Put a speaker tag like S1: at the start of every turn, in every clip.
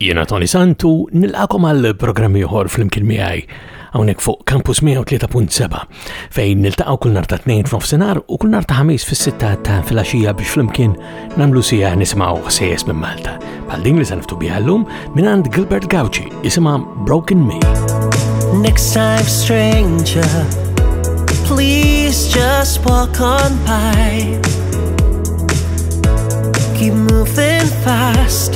S1: Jiena Tony Santu nilqakom għal programm ieħor flimkien miegħi hawnhekk fuq Campus 103.7 fejn niltaqgħu kull nhar ta' tnejn f'nofsinhar u kull nhar ta' ħamis fis-sitta ta' filgħaxija biex flimkien nagħmlu sija nisimgħu ħsejjes minn Malta. Bħal din li se niftu biha llum minn għand Gilbert Gauci isimha Broken Me.
S2: Next time stranger Please just walk on by Keep moving fast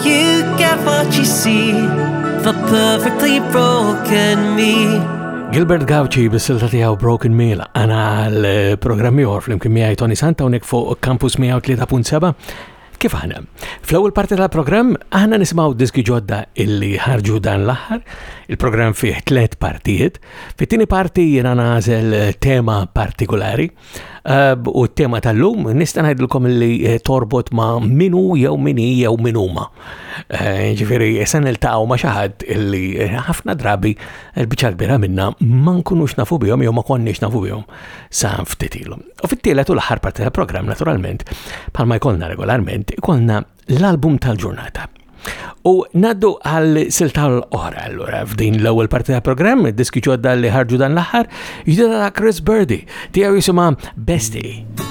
S2: You get what you see, for perfectly broken me.
S1: Gilbert Gauci bis-silta tiegħu Broken Meal għana l-programmi għor fl-imkien miegħi Tony Santa unek fuq Campus 103.7 Kif aħna? Fl-ewwel parti tal-programm aħna nisimgħu diski ġodda illi ħarġu dan l-aħħar. Il-programm fih tliet partijiet. Fit-tieni parti jiena nagħżel tema partikolari U t-tema tal-lum nista' ngħidilkom li eh, torbot ma' minu jew mini jew minuma. Eh, ġifieri se niltaqgħu ma' xi ħadd li eh, ħafna drabi l-biċċa kbira minna ma nkunux nafu bihom jew ma konniex nafu bihom sa ftit ilhom. U fit-tielet u l-aħħar parti tal-programm naturalment bħalma jkollna regolarment ikollna l-album tal-ġurnata. U naddu għal silta l-oħra allura f'din l-ewwel parti ta' programm, diski ġodda li ħarġu dan l-aħħar, ġdida ta' Chris Birdie, tiegħu jisimha Bestie.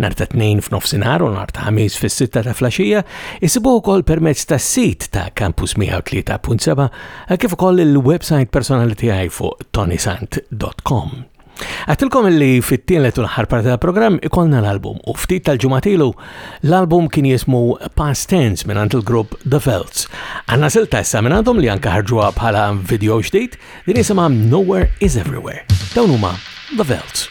S3: nhar ta' tnejn f'nofsinhar u nhar ta' ħamis fis-sitta ta' flaxija, isibu wkoll permezz tas-sit ta' Campus 103.7 eh, kif ukoll il-website personali tiegħi fuq tonisant.com. Għatilkom li fit-tielet u l-ħar parti tal-programm ikolna l-album u ftit tal-ġumatilu l-album kien jismu Past Tense minn għand il-grupp The Felts. Għanna silta issa minn għandhom li anka ħarġuha bħala video ġdid din jisimha Nowhere is Everywhere. Dawn huma The Felts.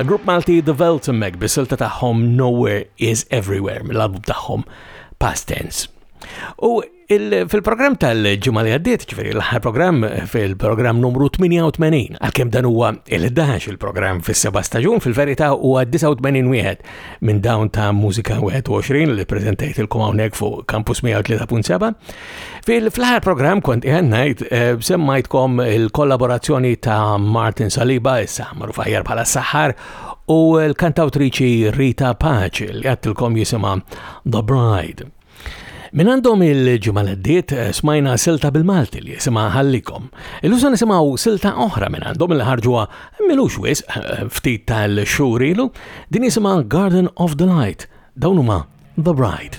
S1: Il-grupp Malti The Velt mek bisilta tagħhom Nowhere is Everywhere mill-album tagħhom Past Tense. U fil-programm tal-ġimgħa li għaddiet, ġifieri l-aħħar programm fil-programm numru 88, għalkemm dan huwa il-11 il-programm fis-seba' staġun fil-verità huwa 89 wieħed minn dawn ta' Mużika 21 li prezentajt il hawnhekk fuq Campus 103.7. Fil-flaħar program kont qiegħed ngħid eh, semmajtkom il-kollaborazzjoni ta' Martin Saliba issa marufajjar bħala saħar u l-kantawtriċi Rita Pace li għattilkom jisima The Bride. Min għandhom il-ġimgħa l-għaddiet eh, smajna silta bil-Malti li jisimha ħallikom. Illuża nisimgħu silta oħra minn għandhom li ħarġuha milux wis eh, ftit tal-xhur ilu, din jisimha Garden of the Light, dawn huma The Bride.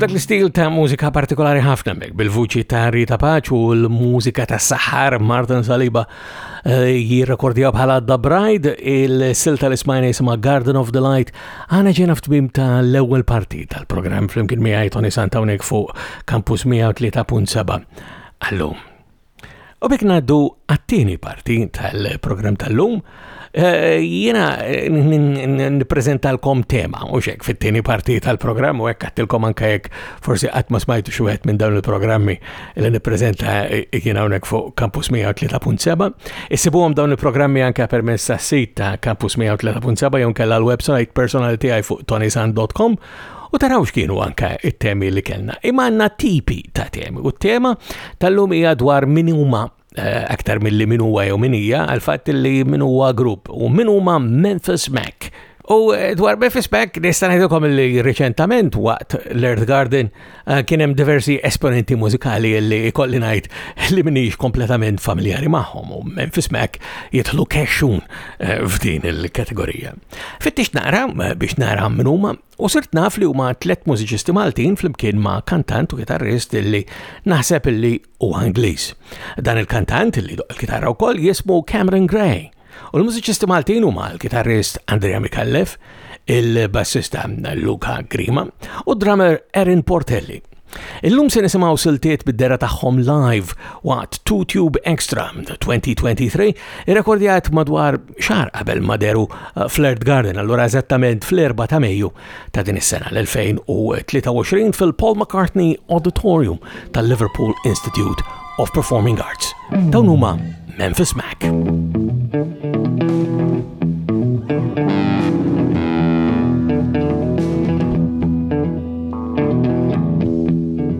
S1: B'dak l-istil ta' mużika partikolari ħafna mek, bil-vuċi ta' Rita Paċ u l-mużika ta' Sahar Martin Saliba eh, jirrekordija bħala The Bride, il-silta l-ismajna jisima Garden of the Light, għana ġena f'tbim ta' l-ewwel parti tal-programm flimkien miegħi Tony Santawnek fuq Campus 103.7. Allum. U bik naddu għattini parti tal-program tal-lum, eh, jena eh, niprezentalkom tema, u xek fit-tini parti tal-program, u għek għattilkom anka jek forsi għat ma smajtu xuħet minn dawn il-programmi li niprezenta eh, jena unek fuq Campus 103.7. Issibu għom dawn il-programmi anka permess sit ta' Campus 103.7 jon kella l-websajt personaliti għaj fuq tonisan.com U taraw x'kienu anka it-temi li kellna. Imma għandna tipi ta' temi u t-tema tal-lum hija dwar min huma eh, aktar mill-li min huwa jew min hija għal fatt li min huwa grupp u min huma Memphis Mac. U eh, dwar Memphis Mac nista' ngħidilkom li reċentament waqt l-Earth Garden Eh, kien hemm diversi esponenti mużikali li kolli ngħid li minix kompletament familjari magħhom u Memphis Mac jidħlu kexxun eh, f'din il-kategorija. Fittix nara eh, biex nara minn huma u sirt naf li huma tliet mużiċisti Maltin flimkien ma' kantant u kitarrist li naħseb li u Angliż. Dan il-kantant li doq il-kitarra wkoll jismu Cameron Gray. U l-mużiċisti Maltin huma l-kitarrist Andrea Mikallef, il-bassista Luca Grima u d-drummer Erin Portelli. Illum se nisimgħu siltiet bid-dera tagħhom live waqt Two Tube Extra 2023 irrekordjat madwar xahar qabel maderu uh, Flirt Garden, allura eżattament fl-4 ta' Mejju ta' din is-sena l-2023 fil-Paul McCartney Auditorium tal-Liverpool Institute of Performing Arts. Dawn huma Memphis Mac.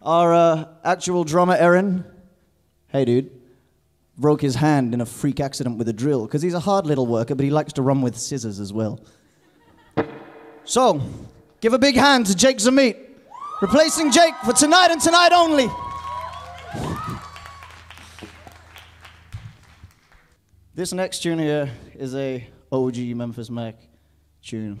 S4: Our uh, actual drummer, Aaron, hey dude, broke his hand in a freak accident with a drill, because he's a hard little worker, but he likes to run with scissors as well. So, give a big hand to Jake Zamit, replacing Jake for tonight and tonight only. This next tune here is a OG Memphis Mac tune,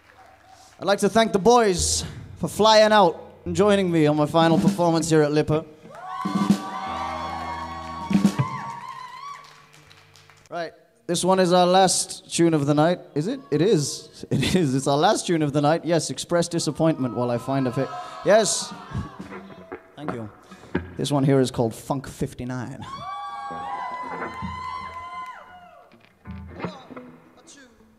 S4: I'd like to thank the boys for flying out and joining me on my final performance here at Lipper. Right, this one is our last tune of the night, is it? It is. It is. It's our last tune of the night. Yes, express disappointment while I find a fit. Yes. Thank you. This one here is called Funk 59.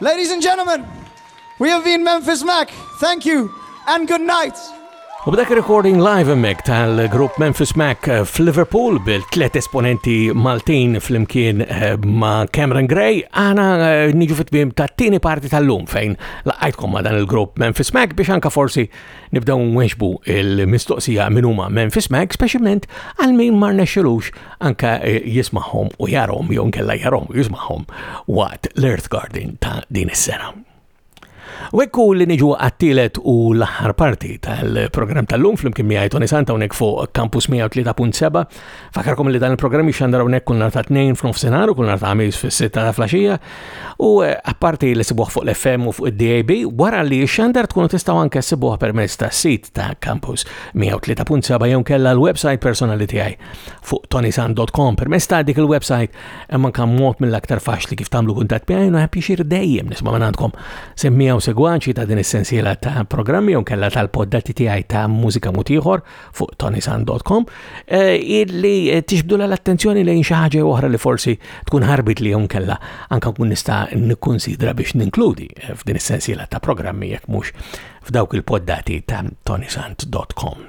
S4: Ladies and gentlemen, we have been Memphis Mac. Thank you and good night.
S1: U b'dak recording live emmek tal-grupp Memphis Mac eh, f'Liverpool bil-tlet esponenti Maltin fl-imkien eh, ma' Cameron Gray, għana eh, niġu fit-tmim ta' tini parti tal-lum fejn laqajtkom ma' dan il-grupp Memphis Mac biex anka forsi nibdew nweġbu il-mistoqsija minn huma Memphis Mac, speċjalment għal min mar nexxilux anka eh, jismahom u jarom jew kella jarom u jismahom waqt l-Earth Garden ta' din is-sena. U ekku li niġu għattilet u l-aħħar parti tal-programm tal-lum fl-imkien miħaj Tony Santa unek fuq Campus 103.7. Fakarkom li dan il-programm jxandar unek kull narta 2 f'nofsinar u kull narta għamiz fil-sitta ta' flasġija u eh, apparti li sibuħ fuq l-FM u fuq il-DAB wara li xandar tkunu tistaw anke sibuħ permezz ta' sit ta' Campus 103.7 jew kella l-website personali tiegħi fuq tonisan.com. Permess ta' dik il-website hemm anke mod mill-aktar faċli kif tagħmlu kuntatt miegħi u naħab jixir dejjem nisma' minn għandkom semmija u segwaċi ta' din is-sensiela ta' programmi jew kellha tal-poddati tiegħi ta' mużika mutiħor fuq tonisan.com eh, illi eh, tixbdu l-attenzjoni lejn xi ħaġa oħra li forsi tkun ħarbit li jew kellha anke nkun nista' nikkunsidra biex ninkludi eh, f'din is-sensiela ta' programmi jekk mhux f'dawk il-poddati ta' tonisant.com.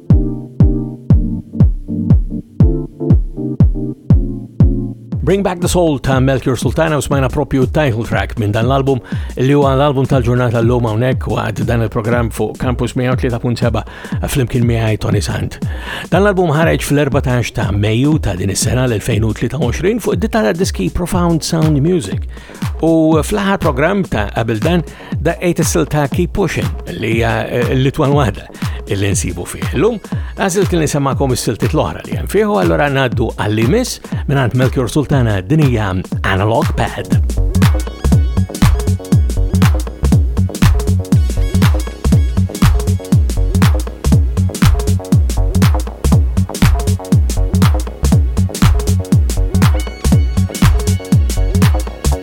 S1: Bring Back the Soul ta' Melchior Sultana u smajna propju title track minn dan l-album li huwa l-album tal-ġurnata l-lum hawnhekk waqt dan il-programm fuq Campus 103.7 flimkien miegħi Tony Sant. Dan l-album ħareġ fl-14 ta' Mejju ta' din is-sena l-2023 fuq id-dita ta' diski Profound Sound Music. U fl-aħħar programm ta' qabel dan Daqqejt is-silta Keep Pushing li hija eh, l-itwan waħda li nsibu fih. Lum, għazil kien nisemakom is-siltit l-oħra li hemm fih u allura ngħaddu għall-limis mingħand Melchior Sultana dinija Analog Pad.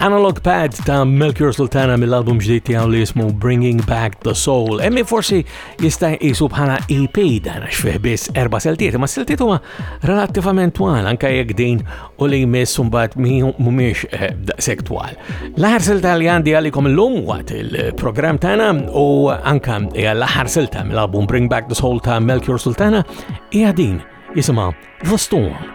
S1: Analog Pad ta' Melchior Sultana mill-album ġdid tiegħu li jismu Bringing Back the Soul. Emmi forsi jista' jqisu bħala EP dan għax fih biss erba' seltiet, ma seltiet huma relattivament twal anke jekk din u li jmiss mbagħad mhumiex eh, daqshekk twal. L-aħħar silta li għandi għalikom illum waqt il-programm tagħna u anke hija l-aħħar silta mill-album Bring Back the Soul ta' Melchior Sultana hija din jisimha The Storm.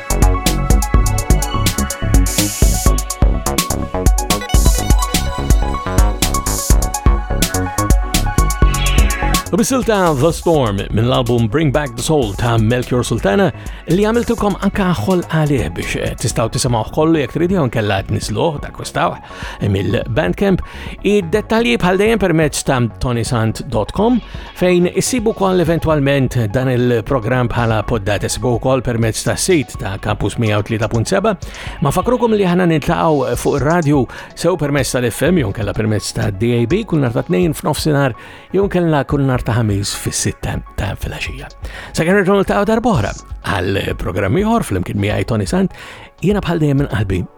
S1: U bisil ta' The Storm minn l-album Bring Back the Soul ta' Melchior Sultana li għamiltukom anka ħol għalih biex eh, tistaw tisimawh kollu jek tridu nkella nisluħ ta' kustawh mill-Bandcamp, id-dettalji bħal dejjem permezz ta' tonisant.com fejn issibu kol eventualment dan il-programm bħala poddat issibu kol permezz ta' sit ta' Campus 103.7 ma fakrukom li ħana nitlaqgħu fuq ir-radju sew permezz tal-FM jew kella permezz ta' DAB kull nar ta' tnejn f'nofsinhar jew kella kull nar ta' ħamis fis-sitta ta' filgħaxija. Sa kien irġgħu niltaqgħu darb'oħra għal programm ieħor fl-imkien miegħi Tony Sant jiena bħal dejjem minn qalbi